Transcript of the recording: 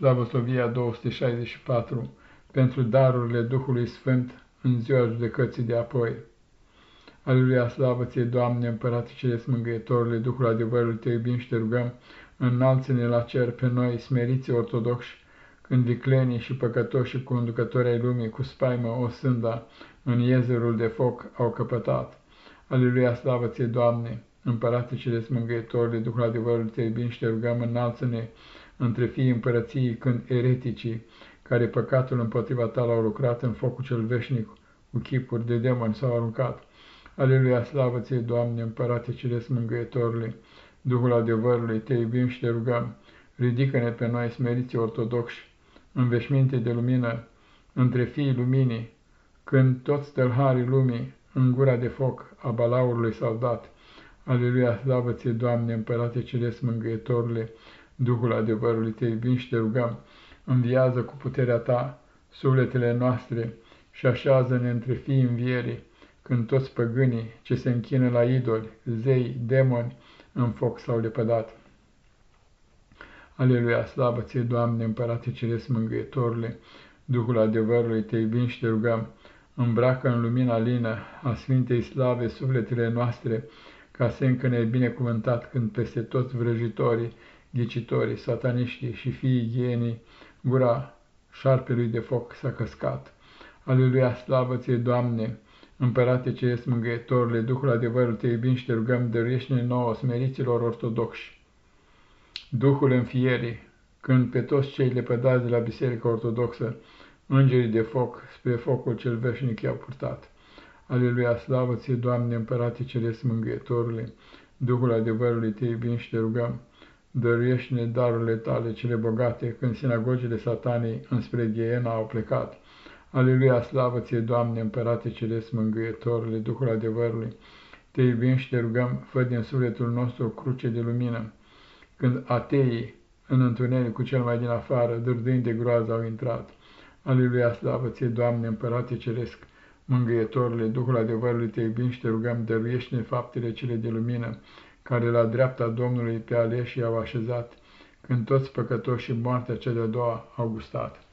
Slavosovia 264, pentru darurile Duhului Sfânt în ziua judecății de apoi. Aleluia, slavă ție, Doamne, Împărate Ceresc Mângâietorule, Duhul adevărului, te iubim și te rugăm, înalță-ne la cer pe noi, smeriți ortodoxi, când viclenii și păcătoși și conducători ai lumii cu spaimă o sânda în iezerul de foc au căpătat. Aleluia, slavă ție, Doamne, Împărate Ceresc Mângâietorule, Duhul adevărului, te iubim și te rugăm, înalță-ne între fiii împărăției când ereticii, care păcatul împotriva ta l-au lucrat în focul cel veșnic, cu chipuri de demoni s-au aruncat. Aleluia, slavă ție, Doamne, Împărate Ceresc Mângâietorule, Duhul adevărului, te iubim și te rugăm, ridică-ne pe noi, smeriți ortodoxi, în veșminte de lumină, între fiii luminii, când toți tălharii lumii în gura de foc a balaurului s-au dat. Aleluia, slavă ție, Doamne, Împărate Ceresc Mângâietorule, Duhul adevărului, te iubim și te rugăm, înviază cu puterea ta sufletele noastre și așează-ne între fii învierii, când toți păgânii ce se închină la idoli, zei, demoni, în foc s-au lepădat. Aleluia, slavă ție, Doamne, Împărate Ceresc Mângâietorule, Duhul adevărului, te iubim și te rugăm, îmbracă în lumina lină a Sfintei Slave sufletele noastre, ca să încă ne binecuvântat când peste toți vrăjitorii, ghicitorii, sataniștii și fiii ghienii, gura șarpelui de foc s-a căscat. Aleluia, slavă ție, Doamne, Împărate ce ești mângâietorule, Duhul adevărul te iubim și te rugăm, dăruiește-ne nouă smeriților ortodoxi. Duhul înfierii, când pe toți cei lepădați de la Biserica Ortodoxă, îngerii de foc spre focul cel veșnic i-au purtat. Aleluia, slavă ție, Doamne, Împărate Ceresc Mângâietorule, Duhul adevărului te iubim și te rugăm, dăruiește-ne darurile tale cele bogate, când sinagogile satanei înspre Ghiena au plecat. Aleluia, slavă ție, Doamne, Împărate Ceresc Mângâietorule, Duhul adevărului, te iubim și te rugăm, fă din sufletul nostru o cruce de lumină, când ateii în întuneric cu cel mai din afară, dârdâind de groază, au intrat. Aleluia, slavă ție, Doamne, Împărate Ceresc, Mângâietorule, Duhul adevărului, te iubim și te rugăm, dăruiește-ne faptele cele de lumină, care la dreapta Domnului pe aleși i-au așezat, când toți păcătoși și moartea cea de-a doua au gustat.